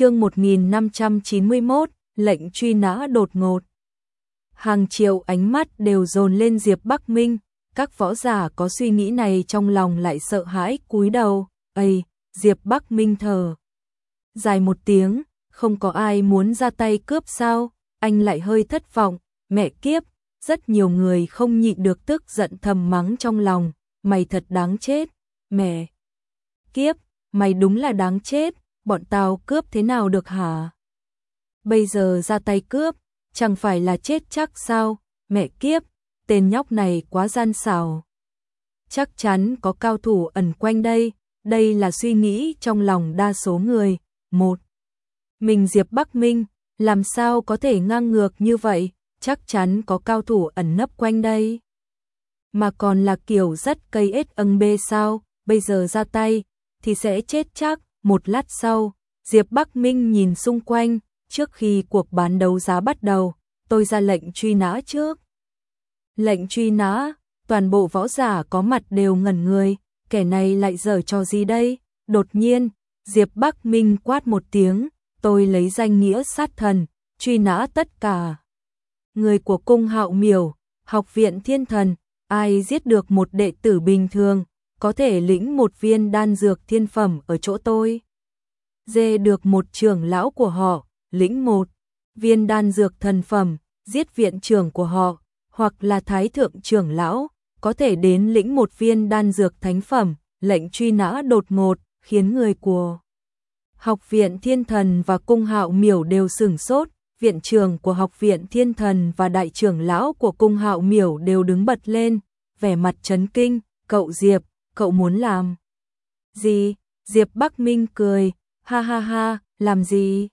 chương 1591, lệnh truy nã đột ngột. Hàng triệu ánh mắt đều dồn lên Diệp Bắc Minh, các võ giả có suy nghĩ này trong lòng lại sợ hãi cúi đầu, Ây, Diệp Bắc Minh thở. Dài một tiếng, không có ai muốn ra tay cướp sao, anh lại hơi thất vọng, mẹ kiếp, rất nhiều người không nhịn được tức giận thầm mắng trong lòng, mày thật đáng chết, mẹ. Kiếp, mày đúng là đáng chết, bọn tao cướp thế nào được hả? Bây giờ ra tay cướp, chẳng phải là chết chắc sao, mẹ kiếp, tên nhóc này quá gian xảo. Chắc chắn có cao thủ ẩn quanh đây, đây là suy nghĩ trong lòng đa số người. Một, mình Diệp Bắc Minh, làm sao có thể ngang ngược như vậy, chắc chắn có cao thủ ẩn nấp quanh đây. Mà còn là kiểu rất cây ết âng bê sao, bây giờ ra tay, thì sẽ chết chắc. Một lát sau, Diệp Bắc Minh nhìn xung quanh, trước khi cuộc bán đấu giá bắt đầu, tôi ra lệnh truy nã trước. Lệnh truy nã, toàn bộ võ giả có mặt đều ngẩn người, kẻ này lại dở trò gì đây? Đột nhiên, Diệp Bắc Minh quát một tiếng, tôi lấy danh nghĩa sát thần, truy nã tất cả. Người của cung hạo miểu, học viện thiên thần, ai giết được một đệ tử bình thường, có thể lĩnh một viên đan dược thiên phẩm ở chỗ tôi. Dê được một trưởng lão của họ, lĩnh một viên đan dược thần phẩm, giết viện trưởng của họ, hoặc là thái thượng trưởng lão, có thể đến lĩnh một viên đan dược thánh phẩm, lệnh truy nã đột ngột, khiến người của học viện thiên thần và cung hạo miểu đều sửng sốt, viện trưởng của học viện thiên thần và đại trưởng lão của cung hạo miểu đều đứng bật lên, vẻ mặt chấn kinh, cậu Diệp, cậu muốn làm gì? Diệp Bắc Minh cười, ha ha ha, làm gì?